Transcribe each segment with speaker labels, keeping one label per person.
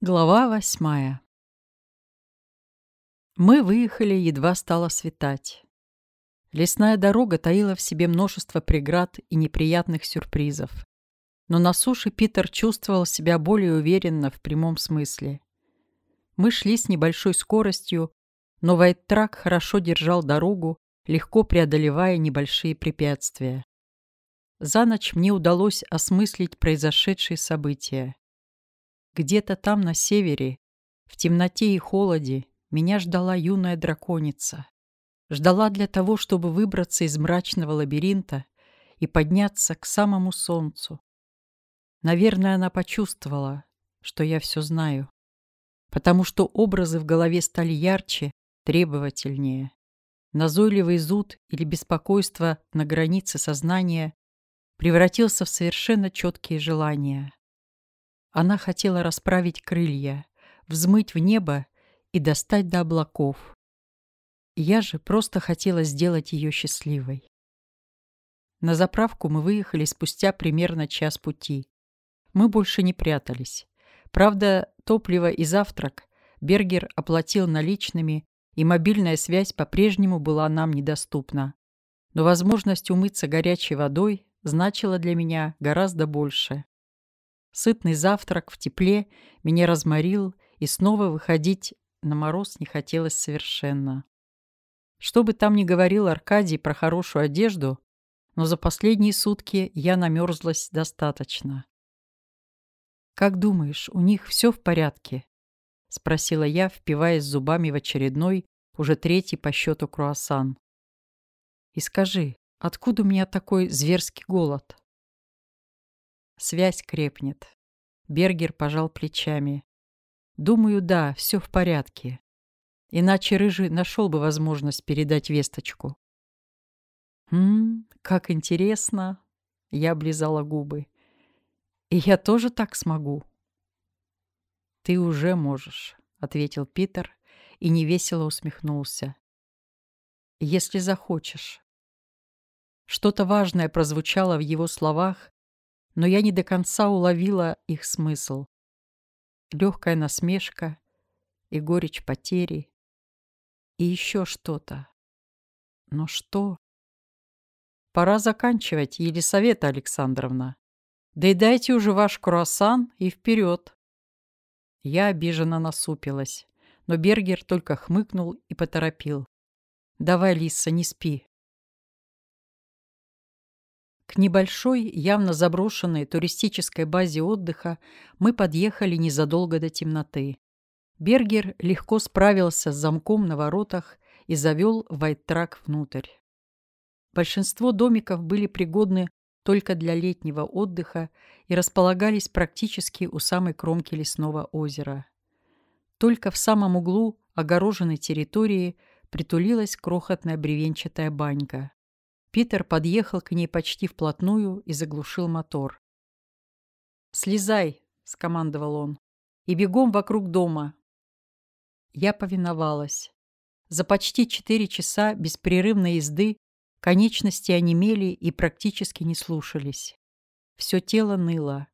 Speaker 1: Глава восьмая Мы выехали, едва стало светать. Лесная дорога таила в себе множество преград и неприятных сюрпризов. Но на суше Питер чувствовал себя более уверенно в прямом смысле. Мы шли с небольшой скоростью, но Вайттрак хорошо держал дорогу, легко преодолевая небольшие препятствия. За ночь мне удалось осмыслить произошедшие события. Где-то там, на севере, в темноте и холоде, меня ждала юная драконица. Ждала для того, чтобы выбраться из мрачного лабиринта и подняться к самому солнцу. Наверное, она почувствовала, что я все знаю, потому что образы в голове стали ярче, требовательнее. Назойливый зуд или беспокойство на границе сознания превратился в совершенно четкие желания. Она хотела расправить крылья, взмыть в небо и достать до облаков. Я же просто хотела сделать ее счастливой. На заправку мы выехали спустя примерно час пути. Мы больше не прятались. Правда, топливо и завтрак Бергер оплатил наличными, и мобильная связь по-прежнему была нам недоступна. Но возможность умыться горячей водой значила для меня гораздо больше. Сытный завтрак в тепле меня разморил, и снова выходить на мороз не хотелось совершенно. Что бы там ни говорил Аркадий про хорошую одежду, но за последние сутки я намерзлась достаточно. «Как думаешь, у них все в порядке?» — спросила я, впиваясь зубами в очередной, уже третий по счету круассан. «И скажи, откуда у меня такой зверский голод?» Связь крепнет. Бергер пожал плечами. Думаю, да, все в порядке. Иначе Рыжий нашел бы возможность передать весточку. «Хм, как интересно!» Я облизала губы. «И я тоже так смогу?» «Ты уже можешь», — ответил Питер и невесело усмехнулся. «Если захочешь». Что-то важное прозвучало в его словах, но я не до конца уловила их смысл. Легкая насмешка и горечь потери, и еще что-то. Но что? Пора заканчивать, Елисавета Александровна. Да и дайте уже ваш круассан и вперед. Я обиженно насупилась, но Бергер только хмыкнул и поторопил. «Давай, Лиса, не спи. К небольшой, явно заброшенной туристической базе отдыха мы подъехали незадолго до темноты. Бергер легко справился с замком на воротах и завел вайт-трак внутрь. Большинство домиков были пригодны только для летнего отдыха и располагались практически у самой кромки лесного озера. Только в самом углу огороженной территории притулилась крохотная бревенчатая банька. Питер подъехал к ней почти вплотную и заглушил мотор. «Слезай!» — скомандовал он. «И бегом вокруг дома!» Я повиновалась. За почти четыре часа беспрерывной езды конечности онемели и практически не слушались. Все тело ныло.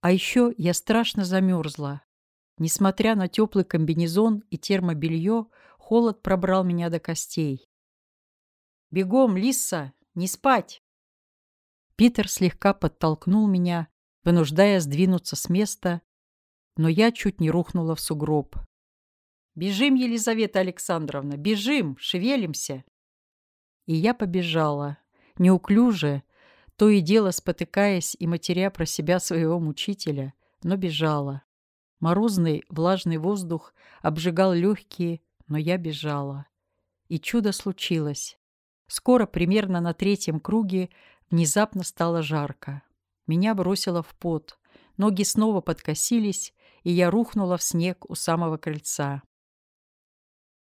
Speaker 1: А еще я страшно замерзла. Несмотря на теплый комбинезон и термобелье, холод пробрал меня до костей. «Бегом, Лиса! Не спать!» Питер слегка подтолкнул меня, вынуждая сдвинуться с места, но я чуть не рухнула в сугроб. «Бежим, Елизавета Александровна, бежим, шевелимся!» И я побежала, неуклюже, то и дело спотыкаясь и матеря про себя своего мучителя, но бежала. Морозный влажный воздух обжигал легкие, но я бежала. И чудо случилось. Скоро, примерно на третьем круге, внезапно стало жарко. Меня бросило в пот. Ноги снова подкосились, и я рухнула в снег у самого крыльца.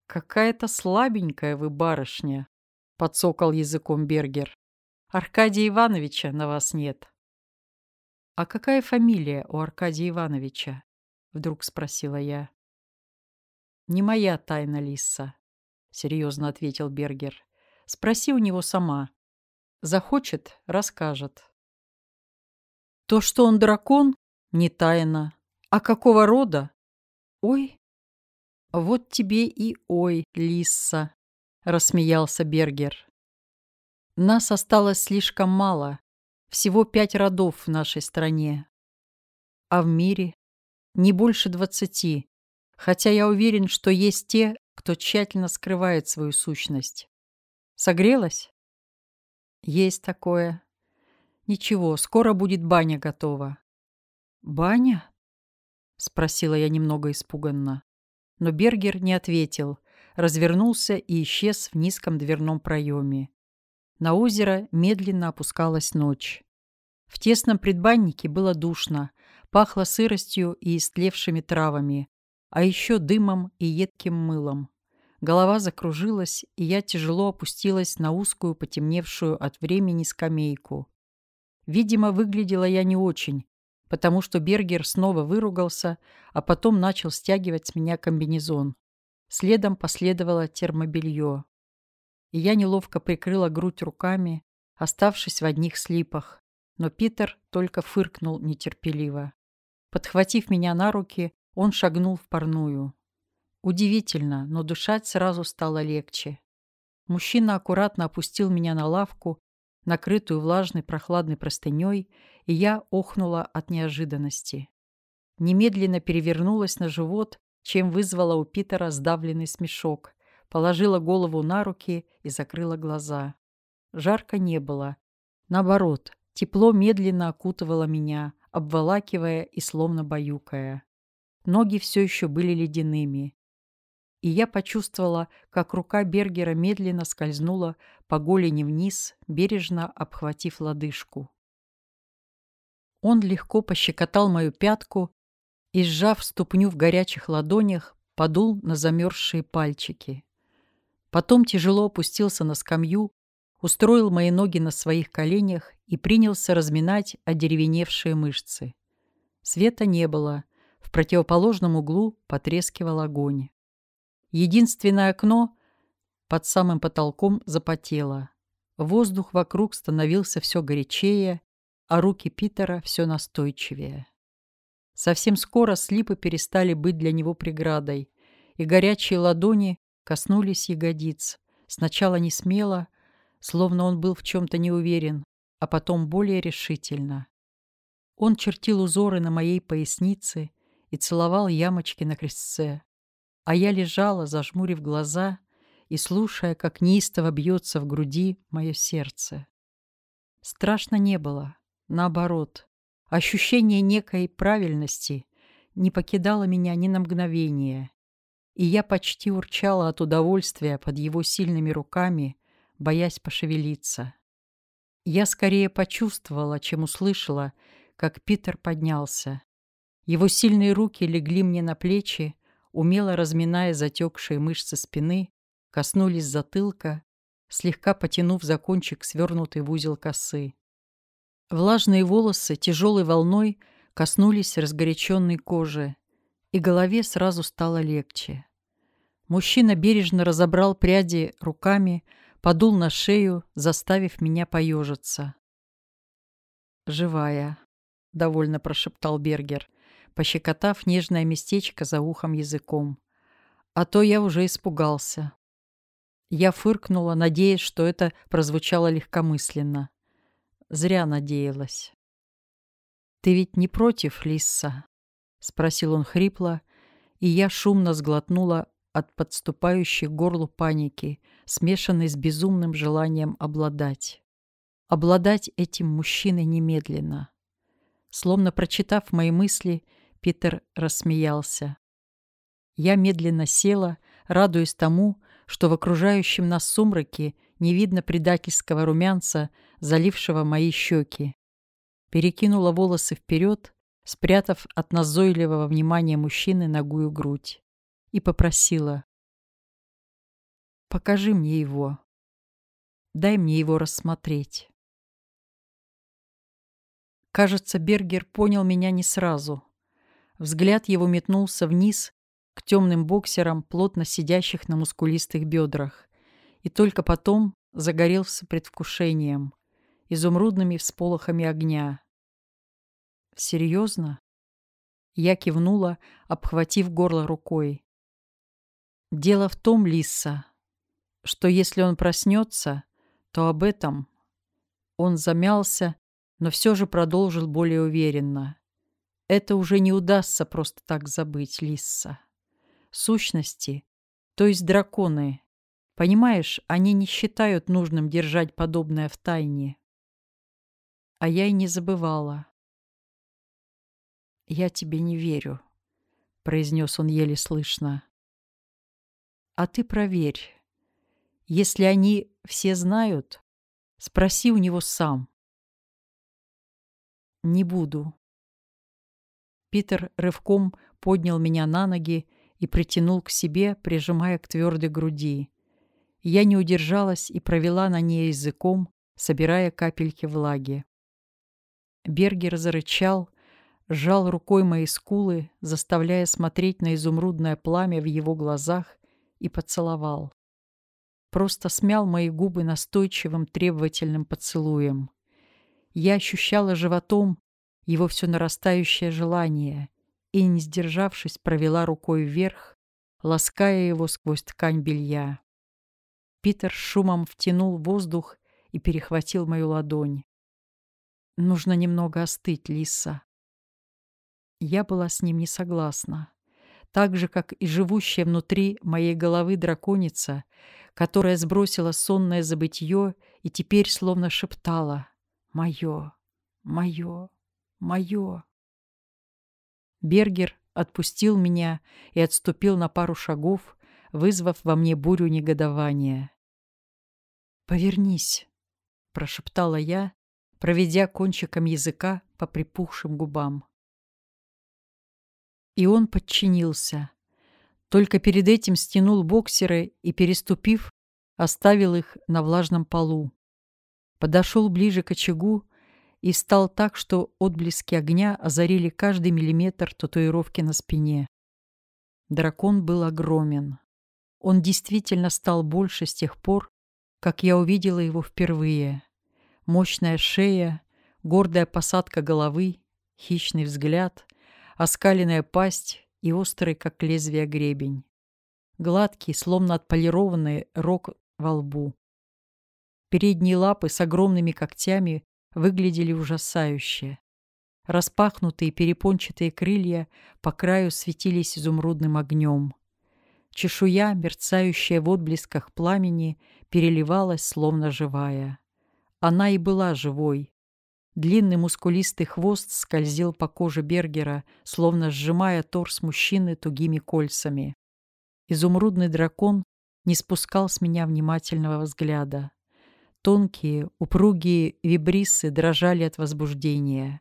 Speaker 1: «Какая-то слабенькая вы барышня», — подсокал языком Бергер. «Аркадия Ивановича на вас нет». «А какая фамилия у Аркадия Ивановича?» — вдруг спросила я. «Не моя тайна, Лиса», — серьезно ответил Бергер. Спроси у него сама. Захочет — расскажет. То, что он дракон, не тайна. А какого рода? «Ой, вот тебе и ой, Лисса», — рассмеялся Бергер. «Нас осталось слишком мало, всего пять родов в нашей стране. А в мире не больше двадцати, хотя я уверен, что есть те, кто тщательно скрывает свою сущность. Согрелась? Есть такое. Ничего, скоро будет баня готова. Баня? Спросила я немного испуганно. Но Бергер не ответил, развернулся и исчез в низком дверном проеме. На озеро медленно опускалась ночь. В тесном предбаннике было душно, пахло сыростью и истлевшими травами, а еще дымом и едким мылом. Голова закружилась, и я тяжело опустилась на узкую, потемневшую от времени скамейку. Видимо, выглядела я не очень, потому что Бергер снова выругался, а потом начал стягивать с меня комбинезон. Следом последовало термобелье. И я неловко прикрыла грудь руками, оставшись в одних слипах. Но Питер только фыркнул нетерпеливо. Подхватив меня на руки, он шагнул в парную. Удивительно, но дышать сразу стало легче. Мужчина аккуратно опустил меня на лавку, накрытую влажной прохладной простыней, и я охнула от неожиданности. Немедленно перевернулась на живот, чем вызвала у Питера сдавленный смешок, положила голову на руки и закрыла глаза. Жарко не было. Наоборот, тепло медленно окутывало меня, обволакивая и словно баюкая. Ноги все еще были ледяными и я почувствовала, как рука Бергера медленно скользнула по голени вниз, бережно обхватив лодыжку. Он легко пощекотал мою пятку и, сжав ступню в горячих ладонях, подул на замерзшие пальчики. Потом тяжело опустился на скамью, устроил мои ноги на своих коленях и принялся разминать одеревеневшие мышцы. Света не было, в противоположном углу потрескивал огонь. Единственное окно под самым потолком запотело. Воздух вокруг становился все горячее, а руки Питера все настойчивее. Совсем скоро слипы перестали быть для него преградой, и горячие ладони коснулись ягодиц. Сначала не смело, словно он был в чем-то не уверен, а потом более решительно. Он чертил узоры на моей пояснице и целовал ямочки на крестце. А я лежала, зажмурив глаза и слушая, как неистово бьется в груди мое сердце. Страшно не было, наоборот. Ощущение некой правильности не покидало меня ни на мгновение, и я почти урчала от удовольствия под его сильными руками, боясь пошевелиться. Я скорее почувствовала, чем услышала, как Питер поднялся. Его сильные руки легли мне на плечи, умело разминая затекшие мышцы спины, коснулись затылка, слегка потянув за кончик свернутый в узел косы. Влажные волосы тяжелой волной коснулись разгоряченной кожи, и голове сразу стало легче. Мужчина бережно разобрал пряди руками, подул на шею, заставив меня поежиться. «Живая», — довольно прошептал Бергер пощекотав нежное местечко за ухом языком. А то я уже испугался. Я фыркнула, надеясь, что это прозвучало легкомысленно. Зря надеялась. «Ты ведь не против, Лисса?» — спросил он хрипло, и я шумно сглотнула от подступающей горлу паники, смешанной с безумным желанием обладать. Обладать этим мужчиной немедленно. Словно прочитав мои мысли, Питер рассмеялся. Я медленно села, радуясь тому, что в окружающем нас сумраке не видно предательского румянца, залившего мои щеки. Перекинула волосы вперед, спрятав от назойливого внимания мужчины ногую грудь, и попросила. «Покажи мне его. Дай мне его рассмотреть». Кажется, Бергер понял меня не сразу. Взгляд его метнулся вниз к темным боксерам, плотно сидящих на мускулистых бедрах, и только потом загорелся предвкушением, изумрудными всполохами огня. «Серьезно?» Я кивнула, обхватив горло рукой. Дело в том, Лиса, что если он проснется, то об этом он замялся, но все же продолжил более уверенно. Это уже не удастся просто так забыть, Лисса. Сущности, то есть драконы, понимаешь, они не считают нужным держать подобное в тайне. А я и не забывала. «Я тебе не верю», — произнес он еле слышно. «А ты проверь. Если они все знают, спроси у него сам». «Не буду». Питер рывком поднял меня на ноги и притянул к себе, прижимая к твердой груди. Я не удержалась и провела на ней языком, собирая капельки влаги. Бергер зарычал, сжал рукой мои скулы, заставляя смотреть на изумрудное пламя в его глазах, и поцеловал. Просто смял мои губы настойчивым требовательным поцелуем. Я ощущала животом его все нарастающее желание и, не сдержавшись, провела рукой вверх, лаская его сквозь ткань белья. Питер шумом втянул воздух и перехватил мою ладонь. Нужно немного остыть, Лиса. Я была с ним не согласна. Так же, как и живущая внутри моей головы драконица, которая сбросила сонное забытье и теперь словно шептала «Мое, мое, мое». Бергер отпустил меня и отступил на пару шагов, вызвав во мне бурю негодования. «Повернись», — прошептала я, проведя кончиком языка по припухшим губам. И он подчинился. Только перед этим стянул боксеры и, переступив, оставил их на влажном полу. Подошел ближе к очагу и встал так, что отблески огня озарили каждый миллиметр татуировки на спине. Дракон был огромен. Он действительно стал больше с тех пор, как я увидела его впервые. Мощная шея, гордая посадка головы, хищный взгляд, оскаленная пасть и острый, как лезвие, гребень. Гладкий, словно отполированный рог во лбу. Передние лапы с огромными когтями выглядели ужасающе. Распахнутые перепончатые крылья по краю светились изумрудным огнем. Чешуя, мерцающая в отблесках пламени, переливалась, словно живая. Она и была живой. Длинный мускулистый хвост скользил по коже Бергера, словно сжимая торс мужчины тугими кольцами. Изумрудный дракон не спускал с меня внимательного взгляда. Тонкие, упругие вибрисы дрожали от возбуждения.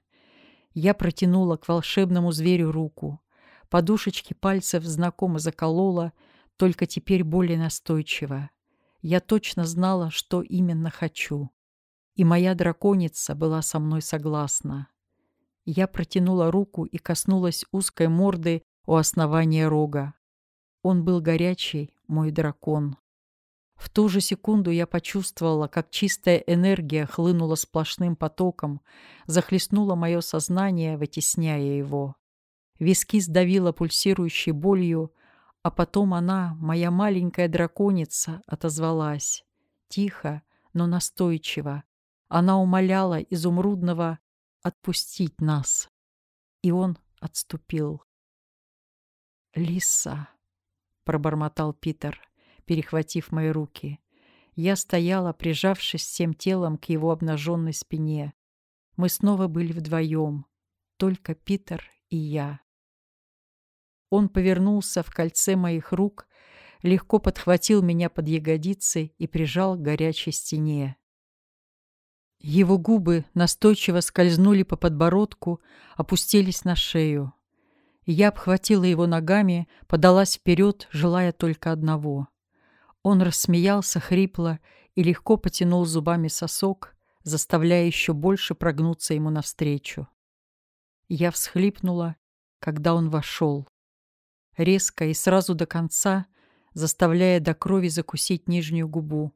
Speaker 1: Я протянула к волшебному зверю руку. Подушечки пальцев знакомо заколола, только теперь более настойчиво. Я точно знала, что именно хочу и моя драконица была со мной согласна. Я протянула руку и коснулась узкой морды у основания рога. Он был горячий, мой дракон. В ту же секунду я почувствовала, как чистая энергия хлынула сплошным потоком, захлестнула мое сознание, вытесняя его. Виски сдавила пульсирующей болью, а потом она, моя маленькая драконица, отозвалась. Тихо, но настойчиво, она умоляла изумрудного отпустить нас. И он отступил. «Лиса», — пробормотал Питер, перехватив мои руки. Я стояла, прижавшись всем телом к его обнаженной спине. Мы снова были вдвоем, только Питер и я. Он повернулся в кольце моих рук, легко подхватил меня под ягодицы и прижал к горячей стене. Его губы настойчиво скользнули по подбородку, опустились на шею. Я обхватила его ногами, подалась вперед, желая только одного. Он рассмеялся хрипло и легко потянул зубами сосок, заставляя еще больше прогнуться ему навстречу. Я всхлипнула, когда он вошел. Резко и сразу до конца, заставляя до крови закусить нижнюю губу.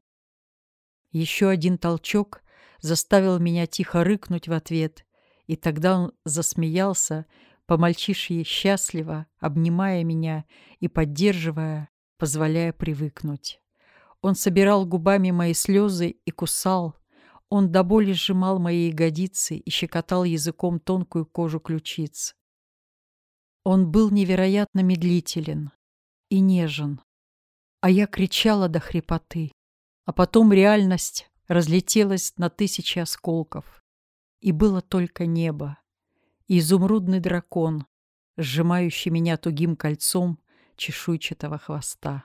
Speaker 1: Еще один толчок, заставил меня тихо рыкнуть в ответ, и тогда он засмеялся, по-мальчишьи счастливо, обнимая меня и поддерживая, позволяя привыкнуть. Он собирал губами мои слезы и кусал. Он до боли сжимал мои ягодицы и щекотал языком тонкую кожу ключиц. Он был невероятно медлителен и нежен, а я кричала до хрипоты. А потом реальность разлетелась на тысячи осколков, и было только небо, и изумрудный дракон, сжимающий меня тугим кольцом чешуйчатого хвоста.